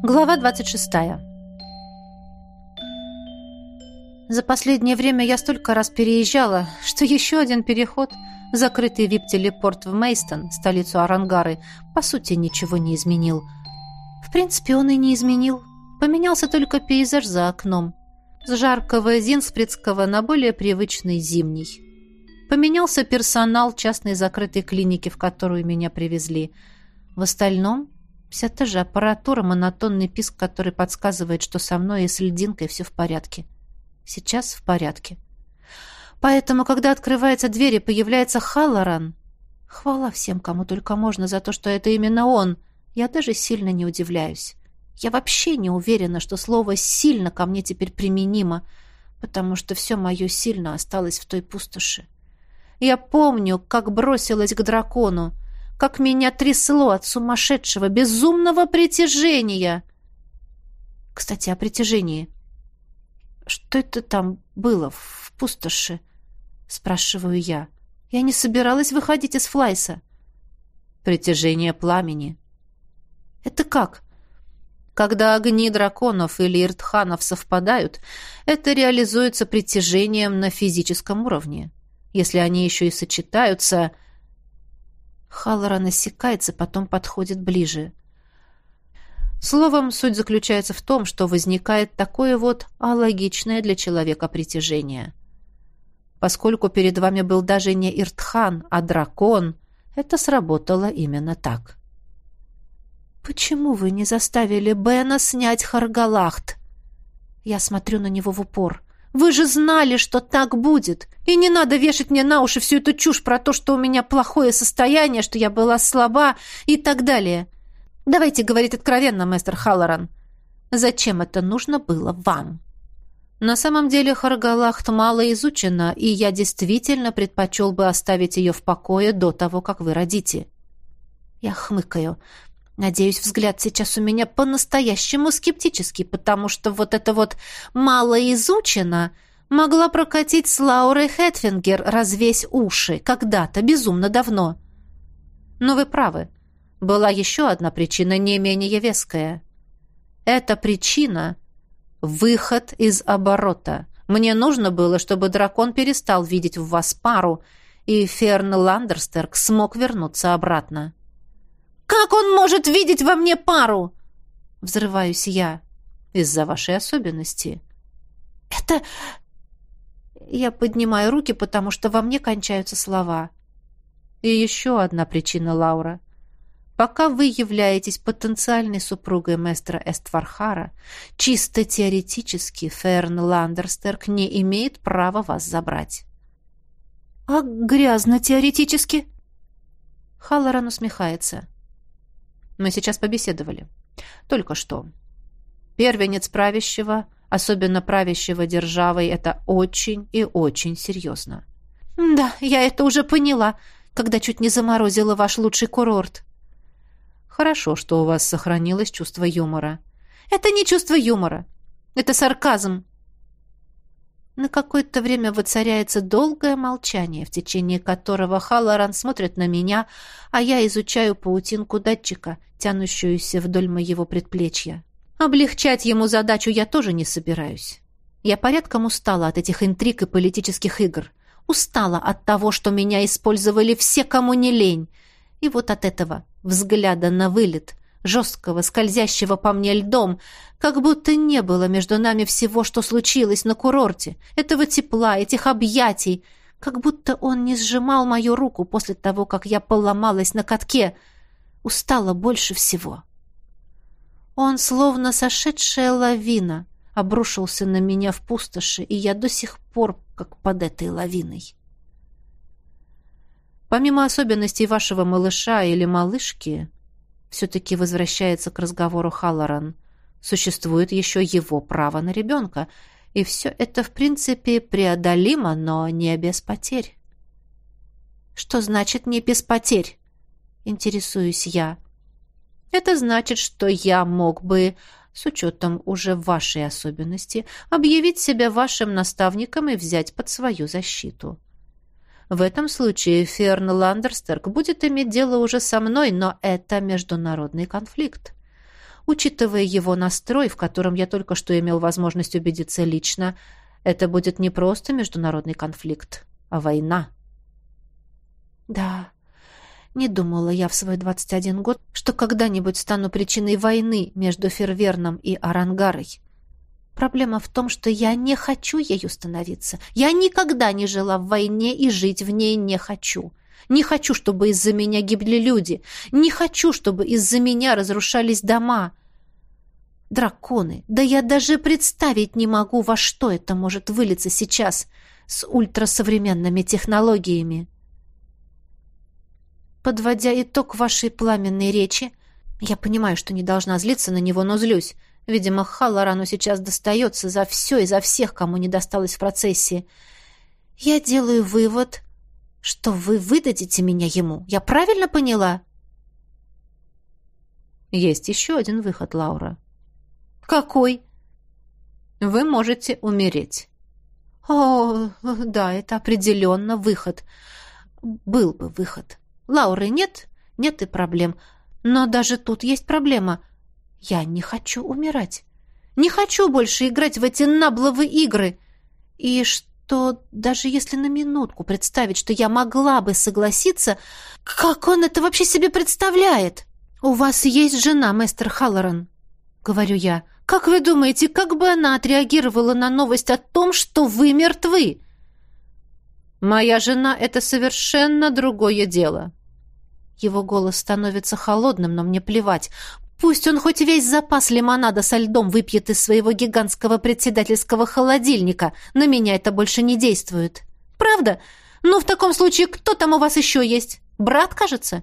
Глава 26. За последнее время я столько раз переезжала, что еще один переход, закрытый вип-телепорт в Мейстон, столицу Арангары, по сути ничего не изменил. В принципе, он и не изменил. Поменялся только пейзаж за окном. С жаркого Зинспредского на более привычный зимний. Поменялся персонал частной закрытой клиники, в которую меня привезли. В остальном Вся та же аппаратура, монотонный писк, который подсказывает, что со мной и с льдинкой все в порядке. Сейчас в порядке. Поэтому, когда открывается дверь и появляется Халлоран, хвала всем, кому только можно, за то, что это именно он, я даже сильно не удивляюсь. Я вообще не уверена, что слово «сильно» ко мне теперь применимо, потому что все мое «сильно» осталось в той пустоши. Я помню, как бросилась к дракону, как меня трясло от сумасшедшего, безумного притяжения. Кстати, о притяжении. Что это там было в пустоши? Спрашиваю я. Я не собиралась выходить из Флайса. Притяжение пламени. Это как? Когда огни драконов или иртханов совпадают, это реализуется притяжением на физическом уровне. Если они еще и сочетаются, Халлора насекается, потом подходит ближе. Словом, суть заключается в том, что возникает такое вот алогичное для человека притяжение. Поскольку перед вами был даже не Иртхан, а дракон, это сработало именно так. «Почему вы не заставили Бена снять Харгалахт?» Я смотрю на него в упор. Вы же знали, что так будет. И не надо вешать мне на уши всю эту чушь про то, что у меня плохое состояние, что я была слаба и так далее. Давайте говорить откровенно, мастер Халлоран. Зачем это нужно было вам? На самом деле Харгалахт мало изучена, и я действительно предпочел бы оставить ее в покое до того, как вы родите. Я хмыкаю. Надеюсь, взгляд сейчас у меня по-настоящему скептический, потому что вот это вот «мало изучено» могла прокатить с Лаурой Хэтфингер «Развесь уши» когда-то, безумно давно. Но вы правы. Была еще одна причина, не менее веская. Эта причина — выход из оборота. Мне нужно было, чтобы дракон перестал видеть в вас пару, и Ферн Ландерстерк смог вернуться обратно. Как он может видеть во мне пару? Взрываюсь я. Из-за вашей особенности. Это... Я поднимаю руки, потому что во мне кончаются слова. И еще одна причина, Лаура. Пока вы являетесь потенциальной супругой мэстера Эствархара, чисто теоретически Ферн Ландерстерк не имеет права вас забрать. «А грязно теоретически?» Халлоран усмехается. Мы сейчас побеседовали. Только что. Первенец правящего, особенно правящего державой, это очень и очень серьезно. Да, я это уже поняла, когда чуть не заморозила ваш лучший курорт. Хорошо, что у вас сохранилось чувство юмора. Это не чувство юмора. Это сарказм. На какое-то время воцаряется долгое молчание, в течение которого Халлоран смотрит на меня, а я изучаю паутинку датчика, тянущуюся вдоль моего предплечья. Облегчать ему задачу я тоже не собираюсь. Я порядком устала от этих интриг и политических игр. Устала от того, что меня использовали все, кому не лень. И вот от этого взгляда на вылет, жесткого, скользящего по мне льдом, как будто не было между нами всего, что случилось на курорте, этого тепла, этих объятий, как будто он не сжимал мою руку после того, как я поломалась на катке, устала больше всего. Он, словно сошедшая лавина, обрушился на меня в пустоши, и я до сих пор как под этой лавиной. Помимо особенностей вашего малыша или малышки, все-таки возвращается к разговору Халлоран. Существует еще его право на ребенка, и все это, в принципе, преодолимо, но не без потерь. «Что значит «не без потерь»?» — интересуюсь я. «Это значит, что я мог бы, с учетом уже вашей особенности, объявить себя вашим наставником и взять под свою защиту. В этом случае Ферн Ландерстерк будет иметь дело уже со мной, но это международный конфликт. Учитывая его настрой, в котором я только что имел возможность убедиться лично, это будет не просто международный конфликт, а война. Да, не думала я в свой 21 год, что когда-нибудь стану причиной войны между Ферверном и Арангарой. Проблема в том, что я не хочу ею становиться. Я никогда не жила в войне и жить в ней не хочу. Не хочу, чтобы из-за меня гибли люди. Не хочу, чтобы из-за меня разрушались дома. Драконы. Да я даже представить не могу, во что это может вылиться сейчас с ультрасовременными технологиями. Подводя итог вашей пламенной речи, я понимаю, что не должна злиться на него, но злюсь. Видимо, Халлорану сейчас достается за все и за всех, кому не досталось в процессе. Я делаю вывод, что вы выдадите меня ему. Я правильно поняла? Есть еще один выход, Лаура. «Какой?» «Вы можете умереть». «О, да, это определенно выход. Был бы выход. Лауры нет, нет и проблем. Но даже тут есть проблема. Я не хочу умирать. Не хочу больше играть в эти набловые игры. И что, даже если на минутку представить, что я могла бы согласиться, как он это вообще себе представляет? У вас есть жена, мастер Халлоран, говорю я. Как вы думаете, как бы она отреагировала на новость о том, что вы мертвы? Моя жена — это совершенно другое дело. Его голос становится холодным, но мне плевать. Пусть он хоть весь запас лимонада со льдом выпьет из своего гигантского председательского холодильника. На меня это больше не действует. Правда? Ну, в таком случае, кто там у вас еще есть? Брат, кажется?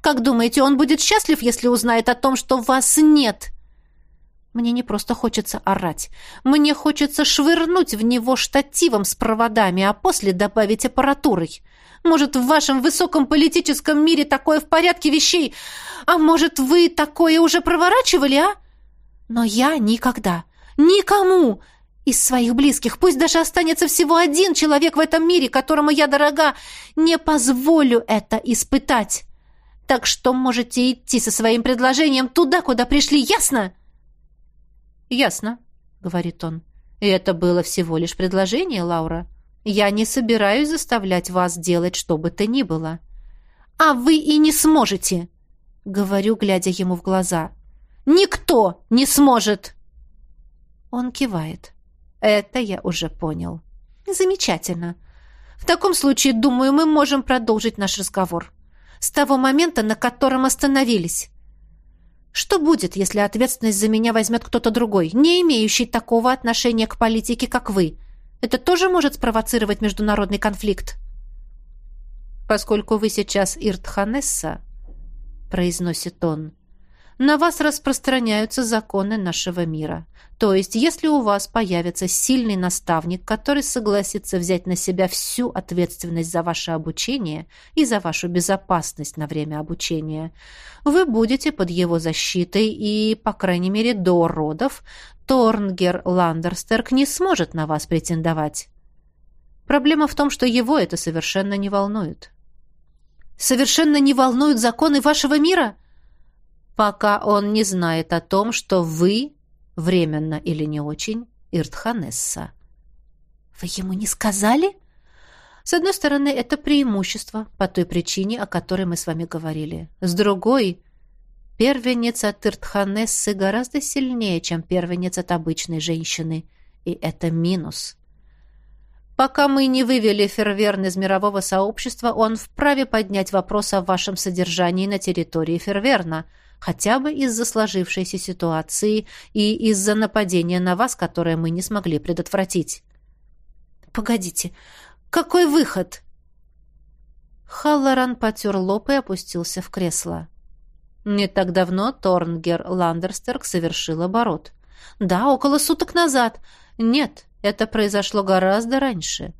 Как думаете, он будет счастлив, если узнает о том, что вас нет?» Мне не просто хочется орать. Мне хочется швырнуть в него штативом с проводами, а после добавить аппаратурой. Может, в вашем высоком политическом мире такое в порядке вещей, а может, вы такое уже проворачивали, а? Но я никогда, никому из своих близких, пусть даже останется всего один человек в этом мире, которому я дорога, не позволю это испытать. Так что можете идти со своим предложением туда, куда пришли, ясно?» «Ясно», — говорит он. «И это было всего лишь предложение, Лаура. Я не собираюсь заставлять вас делать что бы то ни было». «А вы и не сможете», — говорю, глядя ему в глаза. «Никто не сможет!» Он кивает. «Это я уже понял». «Замечательно. В таком случае, думаю, мы можем продолжить наш разговор. С того момента, на котором остановились. Что будет, если ответственность за меня возьмет кто-то другой, не имеющий такого отношения к политике, как вы? Это тоже может спровоцировать международный конфликт? Поскольку вы сейчас Иртханесса, произносит он, на вас распространяются законы нашего мира. То есть, если у вас появится сильный наставник, который согласится взять на себя всю ответственность за ваше обучение и за вашу безопасность на время обучения, вы будете под его защитой и, по крайней мере, до родов Торнгер Ландерстерк не сможет на вас претендовать. Проблема в том, что его это совершенно не волнует. Совершенно не волнуют законы вашего мира? Пока он не знает о том, что вы временно или не очень, Иртханесса. «Вы ему не сказали?» С одной стороны, это преимущество по той причине, о которой мы с вами говорили. С другой, первенец от Иртханессы гораздо сильнее, чем первенец от обычной женщины. И это минус. Пока мы не вывели Ферверн из мирового сообщества, он вправе поднять вопрос о вашем содержании на территории Ферверна – хотя бы из-за сложившейся ситуации и из-за нападения на вас, которое мы не смогли предотвратить. Погодите, какой выход? Халлоран потер лоб и опустился в кресло. Не так давно Торнгер Ландерстерк совершил оборот. Да, около суток назад. Нет, это произошло гораздо раньше.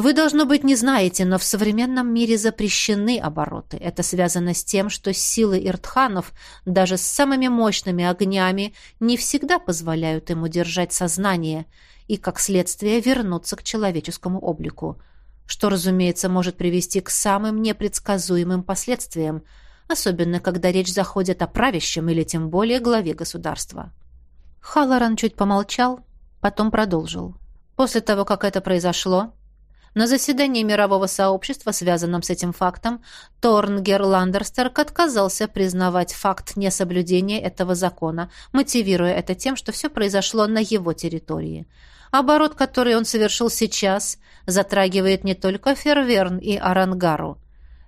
Вы, должно быть, не знаете, но в современном мире запрещены обороты. Это связано с тем, что силы иртханов, даже с самыми мощными огнями, не всегда позволяют им удержать сознание и, как следствие, вернуться к человеческому облику, что, разумеется, может привести к самым непредсказуемым последствиям, особенно когда речь заходит о правящем или тем более главе государства. Халлоран чуть помолчал, потом продолжил. После того, как это произошло, на заседании мирового сообщества, связанном с этим фактом, Торнгер Ландерстерк отказался признавать факт несоблюдения этого закона, мотивируя это тем, что все произошло на его территории. Оборот, который он совершил сейчас, затрагивает не только Ферверн и Арангару.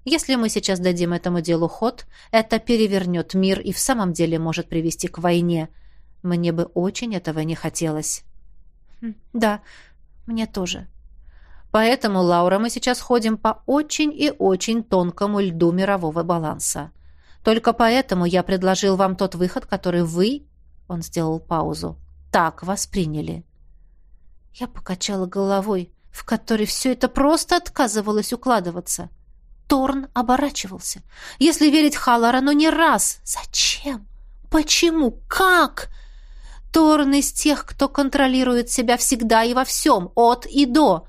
Если мы сейчас дадим этому делу ход, это перевернет мир и в самом деле может привести к войне. Мне бы очень этого не хотелось. Хм, да, мне тоже. Поэтому, Лаура, мы сейчас ходим по очень и очень тонкому льду мирового баланса. Только поэтому я предложил вам тот выход, который вы, он сделал паузу, так восприняли. Я покачала головой, в которой все это просто отказывалось укладываться. Торн оборачивался. Если верить Халлорану не раз. Зачем? Почему? Как? Торн из тех, кто контролирует себя всегда и во всем, от и до.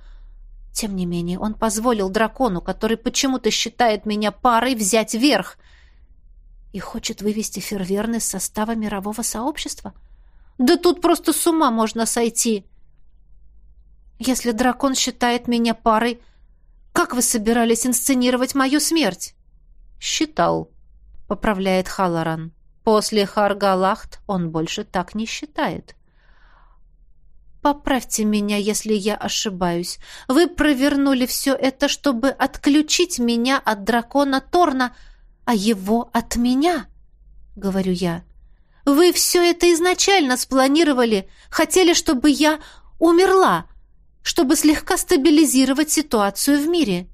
Тем не менее, он позволил дракону, который почему-то считает меня парой, взять верх и хочет вывести Ферверн из состава мирового сообщества. Да тут просто с ума можно сойти. Если дракон считает меня парой, как вы собирались инсценировать мою смерть? Считал, поправляет Халаран. После Харгалахт он больше так не считает. Поправьте меня, если я ошибаюсь. Вы провернули все это, чтобы отключить меня от дракона Торна, а его от меня, говорю я. Вы все это изначально спланировали, хотели, чтобы я умерла, чтобы слегка стабилизировать ситуацию в мире.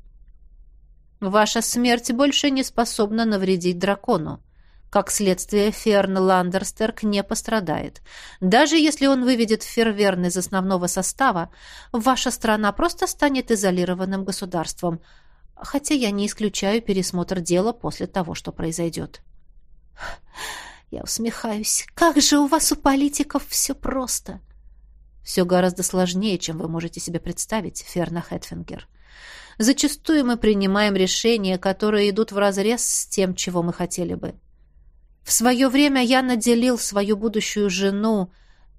Ваша смерть больше не способна навредить дракону. Как следствие, Ферн Ландерстерк не пострадает. Даже если он выведет Ферверн из основного состава, ваша страна просто станет изолированным государством, хотя я не исключаю пересмотр дела после того, что произойдет. Я усмехаюсь. Как же у вас, у политиков, все просто. Все гораздо сложнее, чем вы можете себе представить, Ферна Хэтфингер. Зачастую мы принимаем решения, которые идут вразрез с тем, чего мы хотели бы. В свое время я наделил свою будущую жену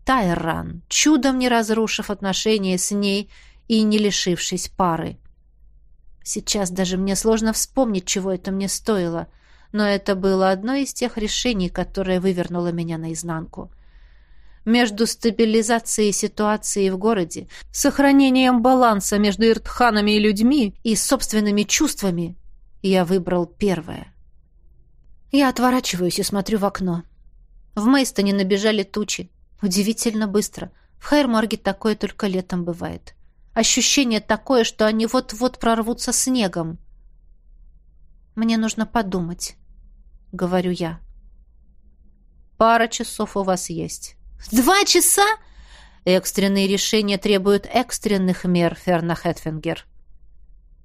Тайран, чудом не разрушив отношения с ней и не лишившись пары. Сейчас даже мне сложно вспомнить, чего это мне стоило, но это было одно из тех решений, которое вывернуло меня наизнанку. Между стабилизацией ситуации в городе, сохранением баланса между иртханами и людьми и собственными чувствами я выбрал первое. Я отворачиваюсь и смотрю в окно. В Мейстоне набежали тучи. Удивительно быстро. В Хайрмарге такое только летом бывает. Ощущение такое, что они вот-вот прорвутся снегом. «Мне нужно подумать», — говорю я. «Пара часов у вас есть». «Два часа?» «Экстренные решения требуют экстренных мер, Ферна Хэтфингер».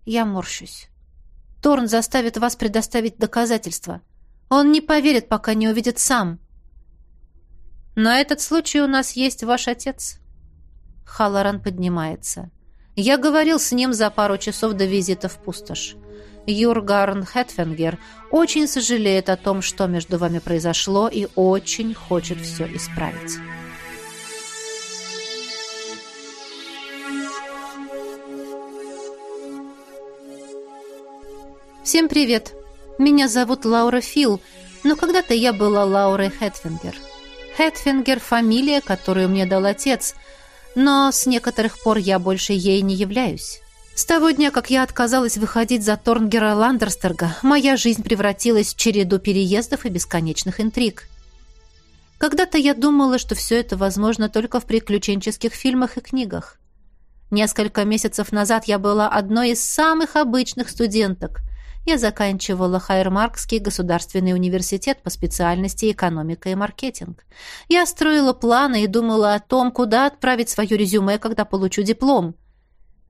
Я морщусь. «Торн заставит вас предоставить доказательства». Он не поверит, пока не увидит сам. На этот случай у нас есть ваш отец. Халаран поднимается. Я говорил с ним за пару часов до визита в пустошь. Юргарн Хэтфенгер очень сожалеет о том, что между вами произошло, и очень хочет все исправить. Всем привет! Меня зовут Лаура Фил, но когда-то я была Лаурой Хэтфингер. Хэтфингер – фамилия, которую мне дал отец, но с некоторых пор я больше ей не являюсь. С того дня, как я отказалась выходить за Торнгера Ландерстерга, моя жизнь превратилась в череду переездов и бесконечных интриг. Когда-то я думала, что все это возможно только в приключенческих фильмах и книгах. Несколько месяцев назад я была одной из самых обычных студенток – я заканчивала Хайермаркский государственный университет по специальности экономика и маркетинг. Я строила планы и думала о том, куда отправить свое резюме, когда получу диплом.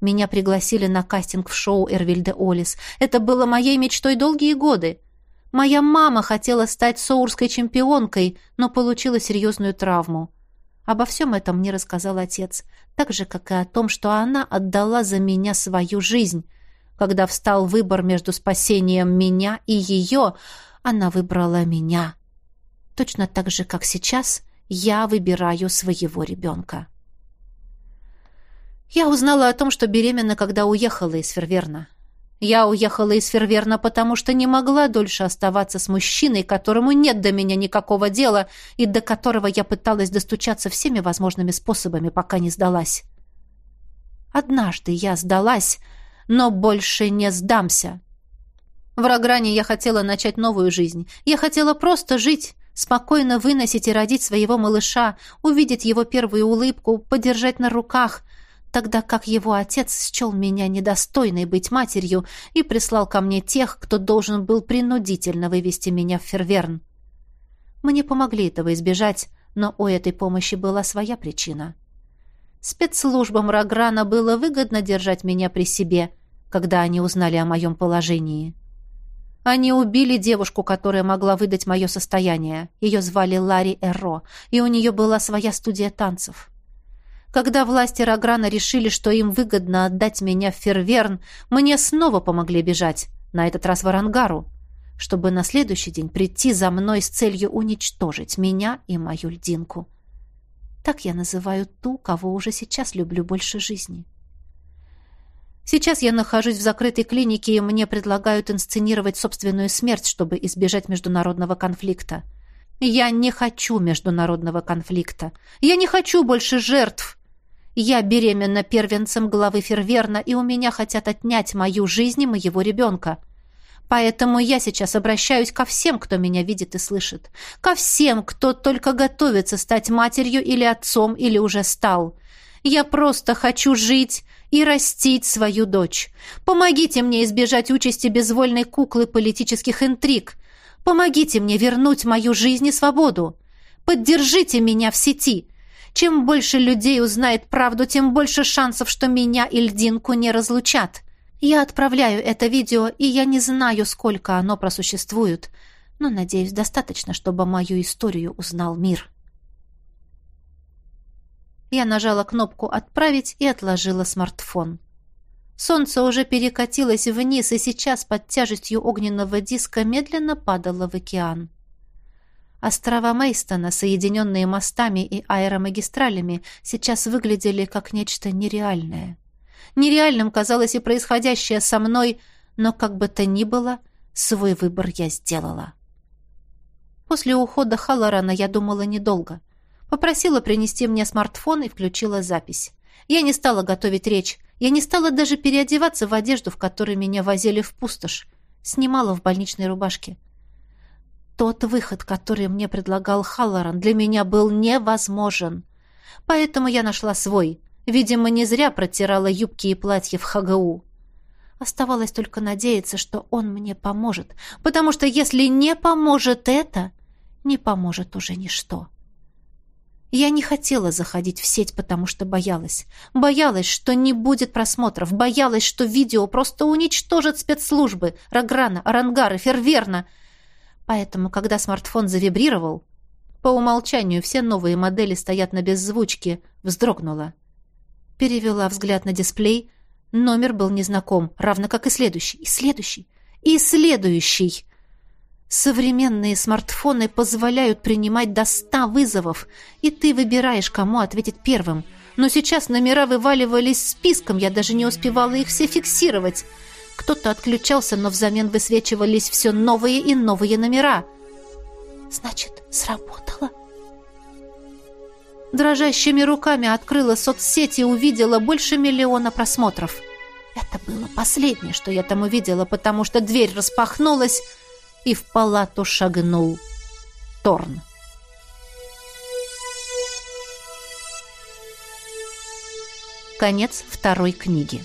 Меня пригласили на кастинг в шоу Эрвильде Олис. Это было моей мечтой долгие годы. Моя мама хотела стать соурской чемпионкой, но получила серьезную травму. Обо всем этом мне рассказал отец, так же, как и о том, что она отдала за меня свою жизнь — когда встал выбор между спасением меня и ее, Она выбрала меня. Точно так же, как сейчас я выбираю своего ребенка. Я узнала о том, что беременна, когда уехала из Ферверна. Я уехала из Ферверна, потому что не могла дольше оставаться с мужчиной, которому нет до меня никакого дела и до которого я пыталась достучаться всеми возможными способами, пока не сдалась. Однажды я сдалась, но больше не сдамся. В Рогране я хотела начать новую жизнь. Я хотела просто жить, спокойно выносить и родить своего малыша, увидеть его первую улыбку, подержать на руках, тогда как его отец счел меня недостойной быть матерью и прислал ко мне тех, кто должен был принудительно вывести меня в Ферверн. Мне помогли этого избежать, но у этой помощи была своя причина. Спецслужбам Рограна было выгодно держать меня при себе, когда они узнали о моем положении. Они убили девушку, которая могла выдать мое состояние. Ее звали Ларри Эро, и у нее была своя студия танцев. Когда власти Рограна решили, что им выгодно отдать меня в Ферверн, мне снова помогли бежать, на этот раз в Арангару, чтобы на следующий день прийти за мной с целью уничтожить меня и мою льдинку. Так я называю ту, кого уже сейчас люблю больше жизни. Сейчас я нахожусь в закрытой клинике, и мне предлагают инсценировать собственную смерть, чтобы избежать международного конфликта. Я не хочу международного конфликта. Я не хочу больше жертв. Я беременна первенцем главы Ферверна, и у меня хотят отнять мою жизнь и моего ребенка. Поэтому я сейчас обращаюсь ко всем, кто меня видит и слышит. Ко всем, кто только готовится стать матерью или отцом, или уже стал. Я просто хочу жить и растить свою дочь. Помогите мне избежать участи безвольной куклы политических интриг. Помогите мне вернуть мою жизнь и свободу. Поддержите меня в сети. Чем больше людей узнает правду, тем больше шансов, что меня и льдинку не разлучат. Я отправляю это видео, и я не знаю, сколько оно просуществует, но надеюсь, достаточно, чтобы мою историю узнал мир. Я нажала кнопку «Отправить» и отложила смартфон. Солнце уже перекатилось вниз, и сейчас под тяжестью огненного диска медленно падало в океан. Острова Мейстона, соединенные мостами и аэромагистралями, сейчас выглядели как нечто нереальное. Нереальным казалось и происходящее со мной, но как бы то ни было, свой выбор я сделала. После ухода Халлорана я думала недолго. Попросила принести мне смартфон и включила запись. Я не стала готовить речь. Я не стала даже переодеваться в одежду, в которой меня возили в пустошь. Снимала в больничной рубашке. Тот выход, который мне предлагал Халлоран, для меня был невозможен. Поэтому я нашла свой — Видимо, не зря протирала юбки и платья в ХГУ. Оставалось только надеяться, что он мне поможет, потому что если не поможет это, не поможет уже ничто. Я не хотела заходить в сеть, потому что боялась. Боялась, что не будет просмотров, боялась, что видео просто уничтожат спецслужбы, Рограна, Арангары, Ферверна. Поэтому, когда смартфон завибрировал, по умолчанию все новые модели стоят на беззвучке, вздрогнула. Перевела взгляд на дисплей. Номер был незнаком, равно как и следующий, и следующий, и следующий. Современные смартфоны позволяют принимать до ста вызовов, и ты выбираешь, кому ответить первым. Но сейчас номера вываливались списком, я даже не успевала их все фиксировать. Кто-то отключался, но взамен высвечивались все новые и новые номера. «Значит, сработало?» Дрожащими руками открыла соцсети и увидела больше миллиона просмотров. Это было последнее, что я там увидела, потому что дверь распахнулась, и в палату шагнул Торн. Конец второй книги.